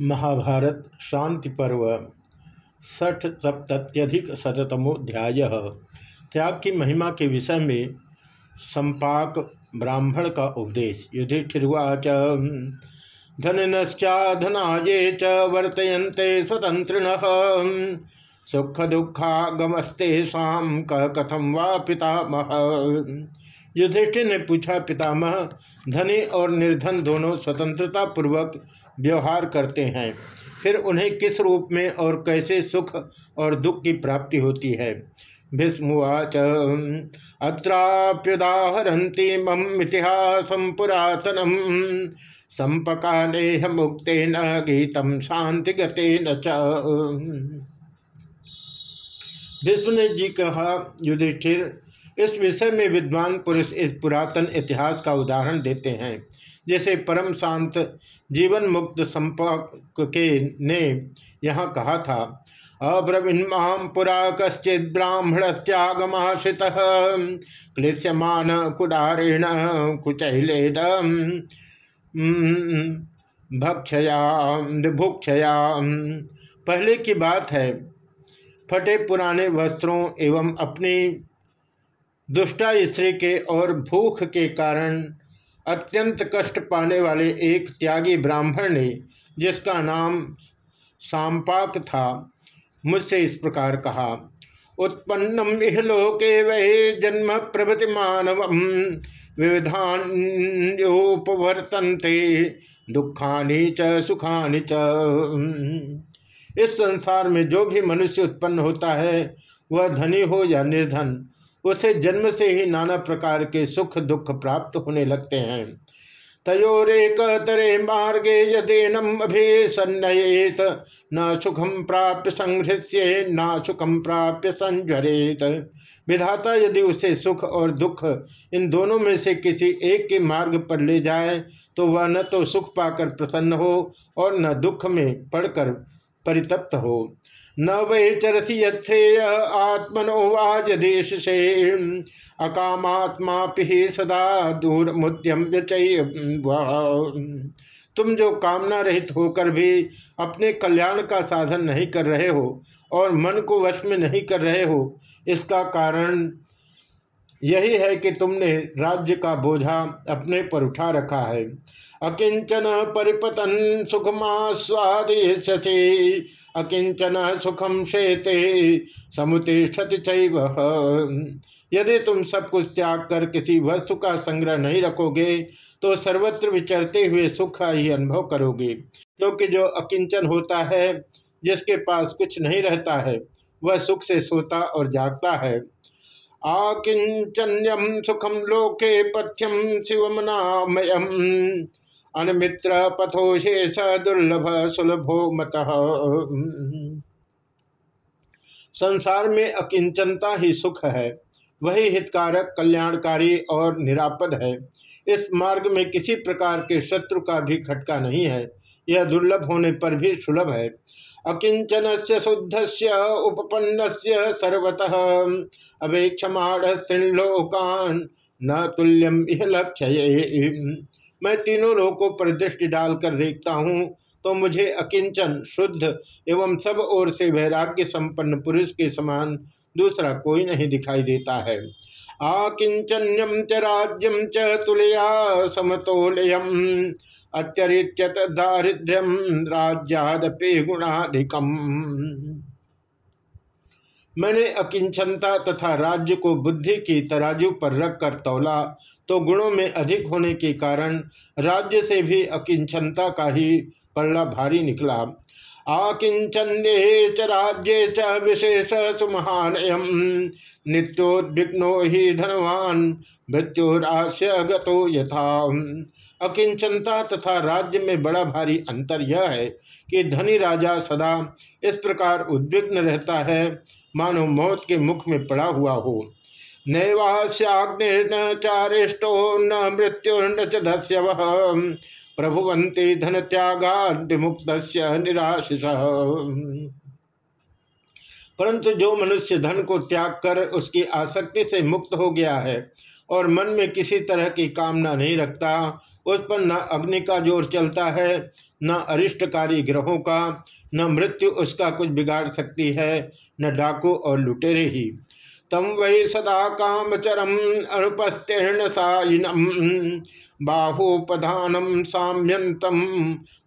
महाभारत शांति पर्व, षठ सप्तत्यधिक शतमोध्याय त्याग की महिमा के विषय में संपाक ब्राह्मण का उपदेश। युधिष्ठिर्वाच धनश्चाधनाये च वर्तयन्ते स्वतंत्रिण सुख दुखागमस्तेषा कह कथम वा पितामह। युधिष्ठिर ने पूछा, पितामह, धनी और निर्धन दोनों स्वतंत्रता पूर्वक व्यवहार करते हैं। फिर उन्हें किस रूप में और कैसे सुख और दुख की प्राप्ति होती है? भीष्मवाच अत्राप्युदाहरती मम इतिहास पुरातनम। संपकानेह मुक्ते न गीतम शांति गते न भीष्म ने जी कहा, युधिष्ठिर इस विषय में विद्वान पुरुष इस पुरातन इतिहास का उदाहरण देते हैं। जैसे परम शांत जीवन मुक्त संपर्क के ने यहाँ कहा था अब्रवीन्माम पुरा कश्चित ब्राह्मण त्यागमाश्रित क्लिश्यमान कुडारेण कुचैले भक्षया भुक्षया पहले की बात है, फटे पुराने वस्त्रों एवं अपनी दुष्टा स्त्री के और भूख के कारण अत्यंत कष्ट पाने वाले एक त्यागी ब्राह्मण ने, जिसका नाम सांपाक था, मुझसे इस प्रकार कहा, उत्पन्नम इहलोके वह जन्म प्रभृति मानव विविधान्योपवर्तनते, दुखानी च, सुखानी च। इस संसार में जो भी मनुष्य उत्पन्न होता है, वह धनी हो या निर्धन उसे जन्म से ही नाना प्रकार के सुख दुख प्राप्त होने लगते हैं। तयोरेक तरे मार्गे यदेनम अभिसन्नयेत, न सुखम प्राप्य संघृष्य न सुखम प्राप्य संज्वरेत। विधाता यदि उसे सुख और दुख इन दोनों में से किसी एक के मार्ग पर ले जाए तो वह न तो सुख पाकर प्रसन्न हो और न दुख में पड़कर परितप्त हो। न वै चरसी येय आत्मनो वाजदेश से। अकामात्मा सदा दूर मुद्यम तुम जो कामना रहित होकर भी अपने कल्याण का साधन नहीं कर रहे हो और मन को वश में नहीं कर रहे हो, इसका कारण यही है कि तुमने राज्य का बोझा अपने पर उठा रखा है। अकिंचन परिपतन सुखमा सुखमास्वादिशे अकिंचन सुखम शेते समुतिष्ठति यदि तुम सब कुछ त्याग कर किसी वस्तु का संग्रह नहीं रखोगे तो सर्वत्र विचरते हुए सुख का ही अनुभव करोगे। क्योंकि जो अकिंचन होता है, जिसके पास कुछ नहीं रहता है, वह सुख से सोता और जागता है। आकिंचन्यम सुखम लोके पथ्यम शिवमनामयम। अनमित्र पथोशेष दुर्लभ सुलभो मत। संसार में अकिंचनता ही सुख है। वही हितकारक, कल्याणकारी और निरापद है। इस मार्ग में किसी प्रकार के शत्रु का भी खटका नहीं है। यह दुर्लभ होने पर भी सुलभ है। अकिंचन से शुद्ध से उपपन्न से सर्वतः। अवेक्षमाण त्रिलोकान न तुल्यम यह लक्ष्य मैं तीनों लोगों पर दृष्टि डालकर देखता हूँ तो मुझे अकिंचन, शुद्ध एवं सब ओर से वैराग्य संपन्न पुरुष के समान दूसरा कोई नहीं दिखाई देता है। आकिंचन्यम च राज्यम च तुलया समतोलयम। अत्यरिच्यत दारिद्र्यम राज्यादपि गुणाधिकम। मैंने अकिंचनता तथा राज्य को बुद्धि की तराजू पर रखकर तोला तो गुणों में अधिक होने के कारण राज्य से भी अकिंचनता का ही पल्ला भारी निकला। आकिंचन्ये च राज्य च विशेष सुमहानयम नित्योद्विग्नो ही धनवान मृत्युराश्य गतो यथा। अकिंचनता तथा राज्य में बड़ा भारी अंतर यह है कि धनी राजा सदा इस प्रकार उद्विग्न रहता है, मानो मौत के मुख में पड़ा हुआ हो। नैवास्याग्निर्न चारिष्टो न मृत्युर्न च धस्यव। प्रभुवंते धन त्यागा विमुक्त निराशिष। परंतु जो मनुष्य धन को त्याग कर उसकी आसक्ति से मुक्त हो गया है और मन में किसी तरह की कामना नहीं रखता, उस पर न अग्नि का ज़ोर चलता है, न अरिष्टकारी ग्रहों का, न मृत्यु उसका कुछ बिगाड़ सकती है, न डाकू और लुटेरे ही। तम वै सदा कामचरम अनुपस्तीर्ण साइनम बाहुपधानम साम्यंतम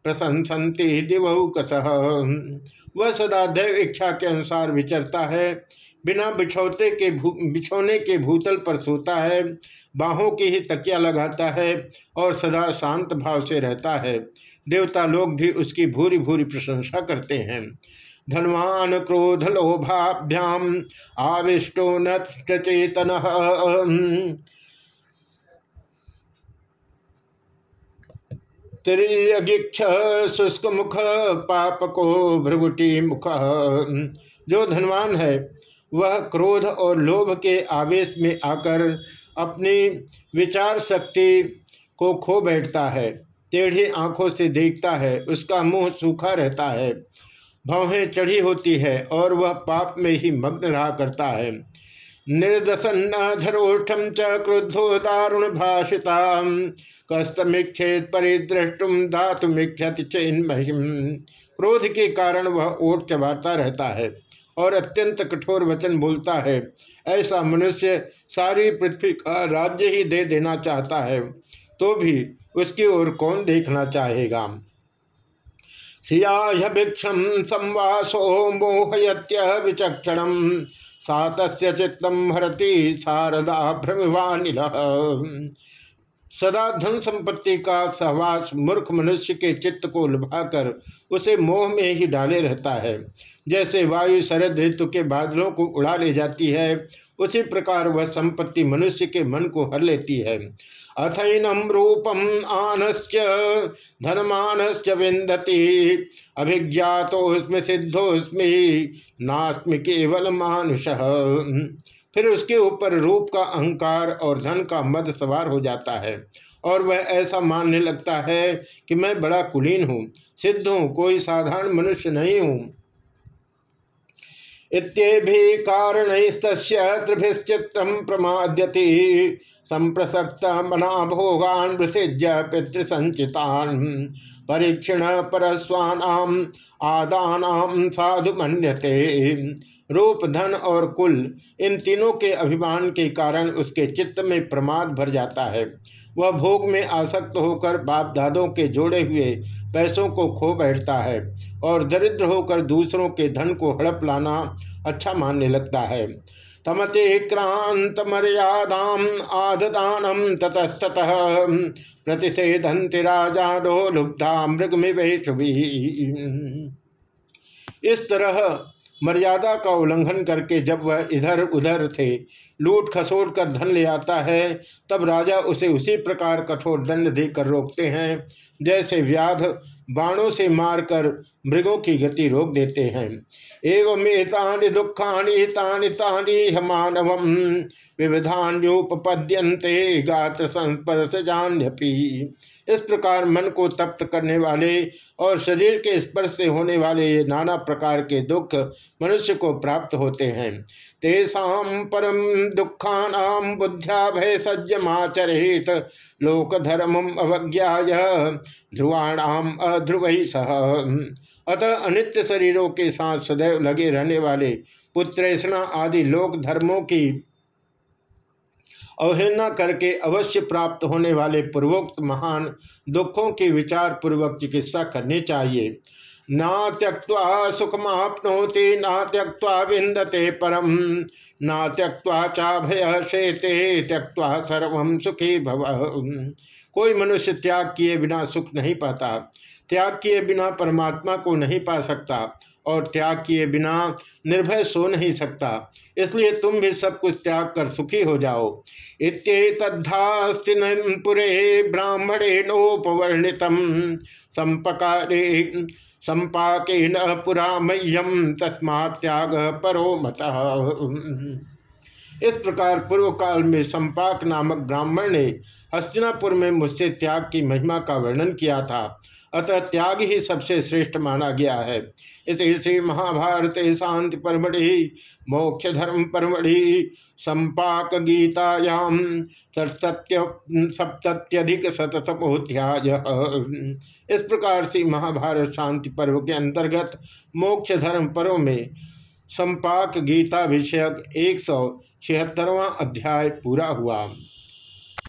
प्रशंसन्ति दिवौकस। वह सदा दैव इच्छा के अनुसार विचरता है, बिना बिछौते के बिछौने के भूतल पर सोता है, बाहों की ही तकिया लगाता है और सदा शांत भाव से रहता है। देवता लोग भी उसकी भूरी भूरी प्रशंसा करते हैं। धनवान क्रोध लोभाभ्याम आविष्टो न चेतन त्रियगिक्ष शुष्क मुख पापको भ्रगुटी मुख। जो धनवान है, वह क्रोध और लोभ के आवेश में आकर अपनी विचार शक्ति को खो बैठता है, टेढ़ी आँखों से देखता है, उसका मुँह सूखा रहता है। भवें चढ़ी होती है और वह पाप में ही मग्न रहा करता है। निर्दसन्न धरोष्ठम च क्रुद्धो दारुण भाषिता कस्तमीक्षेत परिदृष्टुम धातुमीक्षति चेन्महिम क्रोध के कारण वह ओट चबाता रहता है और अत्यंत कठोर वचन बोलता है। ऐसा मनुष्य सारी पृथ्वी का राज्य ही दे देना चाहता है तो भी उसकी ओर कौन देखना चाहेगा? सियाह भिक्षम संवासो मोहयत्य विचक्षण। सात चित्तम हरती शारदा भ्रमिवानिल सदा धन संपत्ति का सहवास मूर्ख मनुष्य के चित्त को लुभाकर उसे मोह में ही डाले रहता है। जैसे वायु शरद ऋतु के बादलों को उड़ा ले जाती है, उसी प्रकार वह संपत्ति मनुष्य के मन को हर लेती है। अथैनम रूपम आनश्च, धनमानश्च विंदती अभिज्ञातोस्म सिद्धोस्मि नास्म केवल मानुष फिर उसके ऊपर रूप का अहंकार और धन का मद सवार हो जाता है और वह ऐसा मानने लगता है कि मैं बड़ा कुलीन हूँ, सिद्ध हूँ, कोई साधारण मनुष्य नहीं हूँ। इत्येभि कारणस्त त्रिभिश्चित प्रमाद्यति, संप्रसक्त मना भोगान विसृज्य पितृसंचितान परीक्षण परस्वान आदान साधु मन्यते। रूप, धन और कुल, इन तीनों के अभिमान के कारण उसके चित्त में प्रमाद भर जाता है। वह भोग में आसक्त होकर बाप दादों के जोड़े हुए पैसों को खो बैठता है और दरिद्र होकर दूसरों के धन को हड़प लाना अच्छा मानने लगता है। तमते क्रांत मर्यादाम आददानम ततस्तत प्रतिषेधंति राजाडो लुब्धा में इस तरह मर्यादा का उल्लंघन करके जब वह इधर उधर थे, लूट खसोट कर धन ले आता है, तब राजा उसे उसी प्रकार कठोर दंड देकर रोकते हैं, जैसे व्याध बाणों से मारकर मृगों की गति रोक देते हैं। एवं एतानि दुखानि तानि तानि मानव विविधान्योपद्यंते गात्र संस्पर्श जान्यपी इस प्रकार मन को तप्त करने वाले और शरीर के स्पर्श से होने वाले ये नाना प्रकार के दुख मनुष्य को प्राप्त होते हैं। तेषा परम दुखानाम बुद्ध्या भय सज्जमाचरित लोक धर्म अवज्ञा ध्रुवाणाम अध्रुव ही सह। अतः अनित्य शरीरों के साथ सदैव लगे रहने वाले पुत्रेषणा आदि लोक धर्मों की अवहेलना करके अवश्य प्राप्त होने वाले पूर्वोक्त महान दुखों की विचार पूर्वक चिकित्सा करनी चाहिए। ना त्यक्वा सुखमापनोति, ना त्यक्वा विंदते परम, ना त्यक्वा चा भय शेते त्यक्वा सर्व सुखी भव। कोई मनुष्य त्याग किए बिना सुख नहीं पाता, त्याग किए बिना परमात्मा को नहीं पा सकता। और त्याग किए बिना निर्भय सो नहीं सकता। इसलिए तुम भी सब कुछ त्याग कर सुखी हो जाओ। इतधास्तिपुरे ब्राह्मणे नोपवर्णित संपकारे संपाके न पुरा मह्यम तस्मा त्याग परो मत। इस प्रकार पूर्व काल में संपाक नामक ब्राह्मण ने हस्तिनापुर में मुझसे त्याग की महिमा का वर्णन किया था। अतः त्याग ही सबसे श्रेष्ठ माना गया है। इस श्री महाभारत शांति परमढ़ि, मोक्ष धर्म परमढ़ि, संपाक गीतायाम सत्य सप्तत्यधिक शतमोध्याय इस प्रकार से महाभारत शांति पर्व के अंतर्गत मोक्ष धर्म पर्व में संपाक गीता विषयक एक सौ छिहत्तरवा अध्याय पूरा हुआ।